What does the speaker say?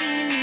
see me.